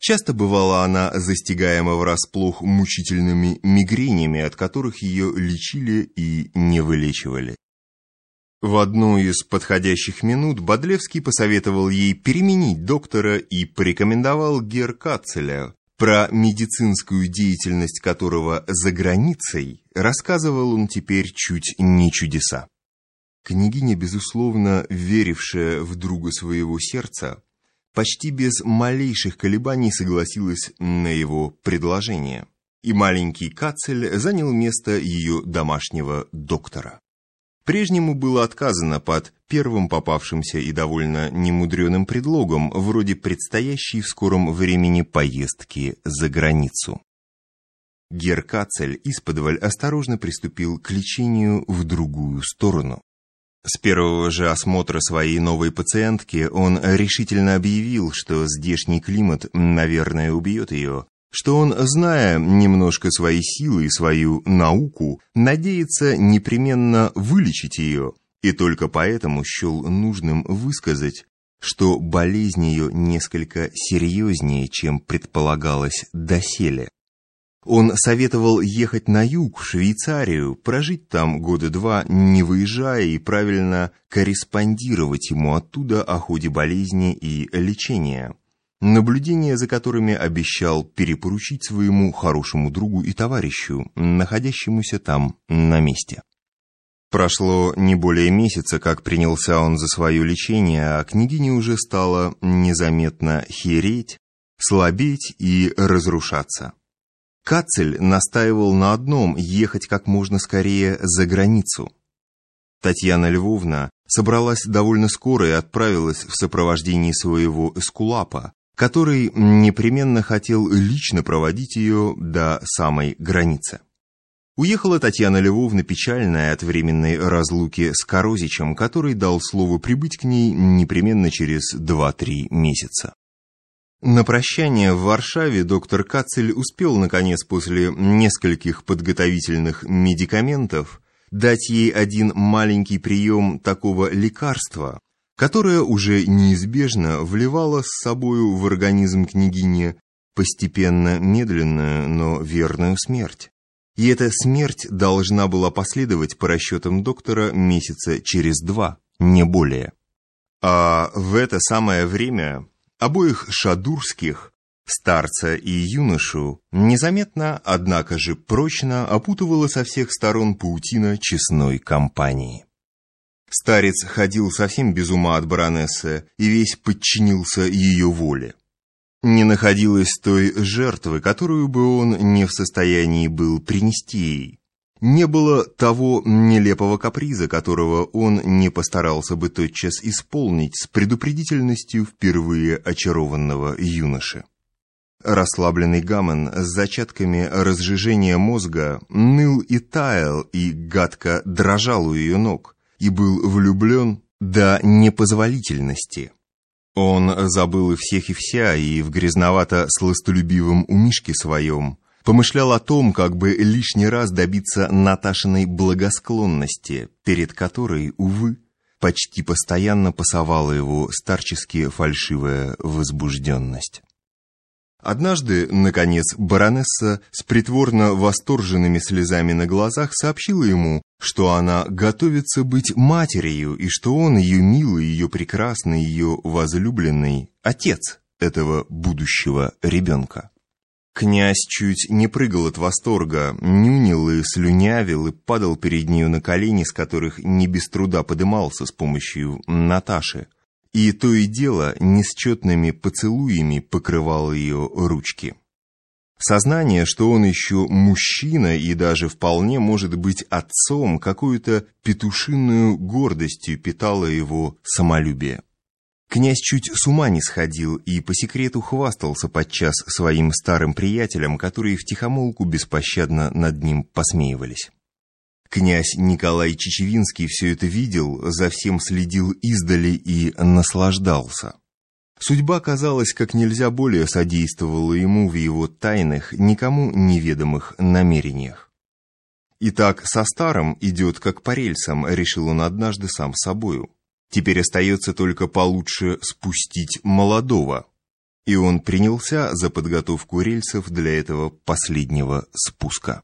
Часто бывала она застигаема врасплох мучительными мигренями, от которых ее лечили и не вылечивали. В одну из подходящих минут Бодлевский посоветовал ей переменить доктора и порекомендовал Гер Кацеля, про медицинскую деятельность которого за границей рассказывал он теперь чуть не чудеса. Княгиня, безусловно, верившая в друга своего сердца, почти без малейших колебаний согласилась на его предложение, и маленький Кацель занял место ее домашнего доктора. Прежнему было отказано под первым попавшимся и довольно немудреным предлогом, вроде предстоящей в скором времени поездки за границу. Гер Кацель исподволь осторожно приступил к лечению в другую сторону. С первого же осмотра своей новой пациентки он решительно объявил, что здешний климат, наверное, убьет ее, что он, зная немножко свои силы и свою науку, надеется непременно вылечить ее, и только поэтому счел нужным высказать, что болезнь ее несколько серьезнее, чем предполагалось доселе. Он советовал ехать на юг, в Швейцарию, прожить там года два, не выезжая, и правильно корреспондировать ему оттуда о ходе болезни и лечения. Наблюдения за которыми обещал перепоручить своему хорошему другу и товарищу, находящемуся там на месте. Прошло не более месяца, как принялся он за свое лечение, а княгине уже стало незаметно хереть, слабеть и разрушаться. Кацель настаивал на одном – ехать как можно скорее за границу. Татьяна Львовна собралась довольно скоро и отправилась в сопровождении своего эскулапа, который непременно хотел лично проводить ее до самой границы. Уехала Татьяна Львовна печальная от временной разлуки с Корозичем, который дал слово прибыть к ней непременно через 2-3 месяца. На прощание в Варшаве доктор Кацель успел, наконец, после нескольких подготовительных медикаментов, дать ей один маленький прием такого лекарства, которое уже неизбежно вливало с собою в организм княгини постепенно медленную, но верную смерть. И эта смерть должна была последовать по расчетам доктора месяца через два, не более. А в это самое время Обоих шадурских, старца и юношу, незаметно, однако же прочно опутывала со всех сторон паутина честной компании. Старец ходил совсем без ума от баронессы и весь подчинился ее воле. Не находилось той жертвы, которую бы он не в состоянии был принести ей. Не было того нелепого каприза, которого он не постарался бы тотчас исполнить с предупредительностью впервые очарованного юноши. Расслабленный Гамон с зачатками разжижения мозга ныл и таял и гадко дрожал у ее ног и был влюблен до непозволительности. Он забыл и всех и вся, и в грязновато-сластолюбивом умишке своем Помышлял о том, как бы лишний раз добиться Наташиной благосклонности, перед которой, увы, почти постоянно пасовала его старчески фальшивая возбужденность. Однажды, наконец, баронесса с притворно восторженными слезами на глазах сообщила ему, что она готовится быть матерью и что он, ее милый, ее прекрасный, ее возлюбленный, отец этого будущего ребенка. Князь чуть не прыгал от восторга, нюнил и слюнявил и падал перед нею на колени, с которых не без труда подымался с помощью Наташи. И то и дело несчетными поцелуями покрывал ее ручки. Сознание, что он еще мужчина и даже вполне может быть отцом, какую-то петушиную гордостью питало его самолюбие. Князь чуть с ума не сходил и по секрету хвастался подчас своим старым приятелям, которые втихомолку беспощадно над ним посмеивались. Князь Николай Чечевинский все это видел, за всем следил издали и наслаждался. Судьба, казалось, как нельзя более содействовала ему в его тайных, никому неведомых намерениях. Итак, со старым идет как по рельсам, решил он однажды сам собою. Теперь остается только получше спустить молодого. и он принялся за подготовку рельсов для этого последнего спуска.